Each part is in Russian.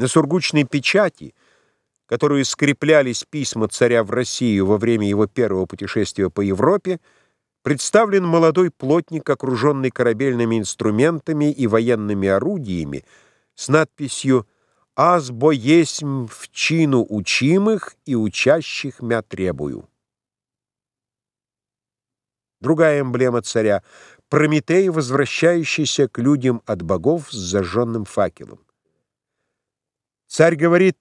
На сургучной печати, которую скреплялись письма царя в Россию во время его первого путешествия по Европе, представлен молодой плотник, окруженный корабельными инструментами и военными орудиями, с надписью «Аз бо есмь в чину учимых и учащих мя требую». Другая эмблема царя — Прометей, возвращающийся к людям от богов с зажженным факелом. Царь говорит,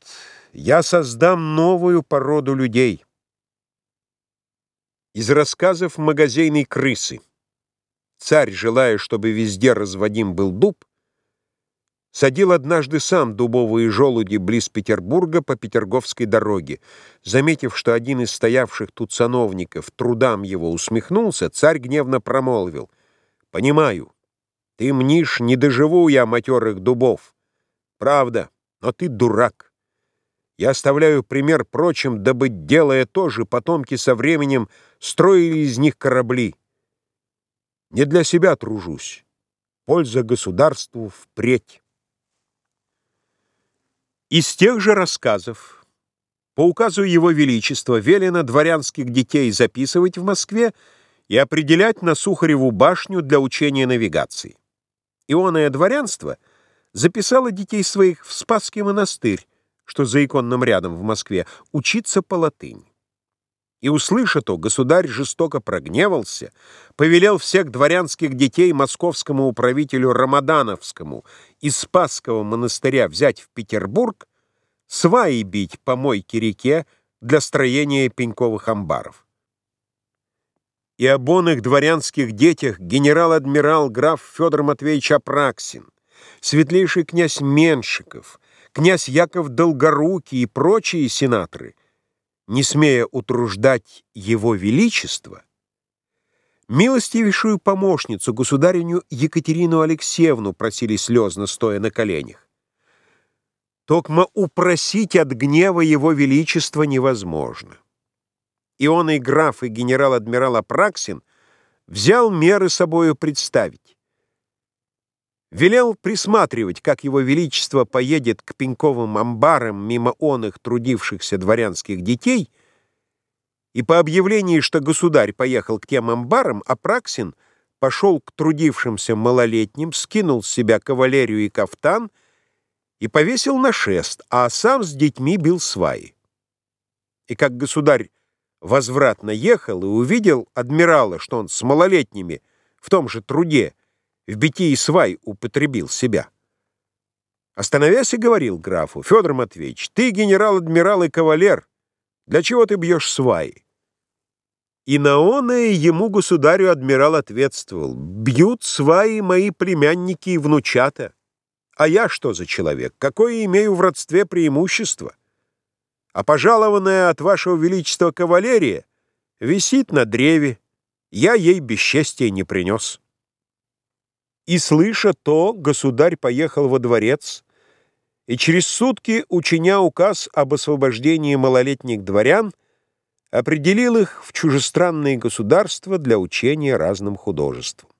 «Я создам новую породу людей». Из рассказов магазейной крысы. Царь, желая, чтобы везде разводим был дуб, садил однажды сам дубовые желуди близ Петербурга по Петерговской дороге. Заметив, что один из стоявших тут сановников трудам его усмехнулся, царь гневно промолвил, «Понимаю, ты мнишь, не доживу я матерых дубов. Правда, но ты дурак. Я оставляю пример прочим, дабы, делая то же, потомки со временем строили из них корабли. Не для себя тружусь. Польза государству впредь. Из тех же рассказов, по указу Его Величества, велено дворянских детей записывать в Москве и определять на Сухареву башню для учения навигации. Ионное дворянство — записала детей своих в Спасский монастырь, что за иконным рядом в Москве, учиться по латыни. И, услыша то, государь жестоко прогневался, повелел всех дворянских детей московскому управителю Рамадановскому из Спасского монастыря взять в Петербург, сваи бить по мойке реке для строения пеньковых амбаров. И об их дворянских детях генерал-адмирал граф Федор Матвеевич Апраксин, светлейший князь Меншиков, князь Яков Долгорукий и прочие сенаторы, не смея утруждать его величество, милостивейшую помощницу, государиню Екатерину Алексеевну, просили слезно, стоя на коленях. Токмо упросить от гнева его величества невозможно. И он, и граф, и генерал-адмирал Апраксин взял меры собою представить велел присматривать, как его величество поедет к пеньковым амбарам мимо он их трудившихся дворянских детей, и по объявлении, что государь поехал к тем амбарам, Апраксин пошел к трудившимся малолетним, скинул с себя кавалерию и кафтан и повесил на шест, а сам с детьми бил сваи. И как государь возвратно ехал и увидел адмирала, что он с малолетними в том же труде, в битии свай употребил себя. Остановясь и говорил графу, «Федор Матвеевич, ты генерал-адмирал и кавалер, для чего ты бьешь сваи?» И на оное ему государю-адмирал ответствовал, «Бьют сваи мои племянники и внучата. А я что за человек? Какое имею в родстве преимущество? А пожалованная от вашего величества кавалерия висит на древе, я ей бесчестия не принес». И, слыша то, государь поехал во дворец, и через сутки, учиня указ об освобождении малолетних дворян, определил их в чужестранные государства для учения разным художествам.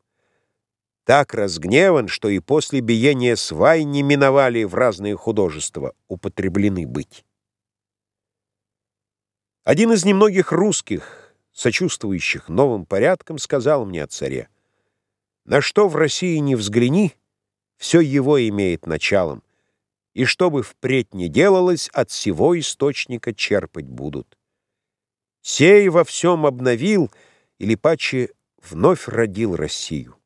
Так разгневан, что и после биения свай не миновали в разные художества употреблены быть. Один из немногих русских, сочувствующих новым порядкам, сказал мне о царе, на что в России не взгляни, все его имеет началом, и что бы впредь не делалось, от всего источника черпать будут. Сей во всем обновил, или паче вновь родил Россию.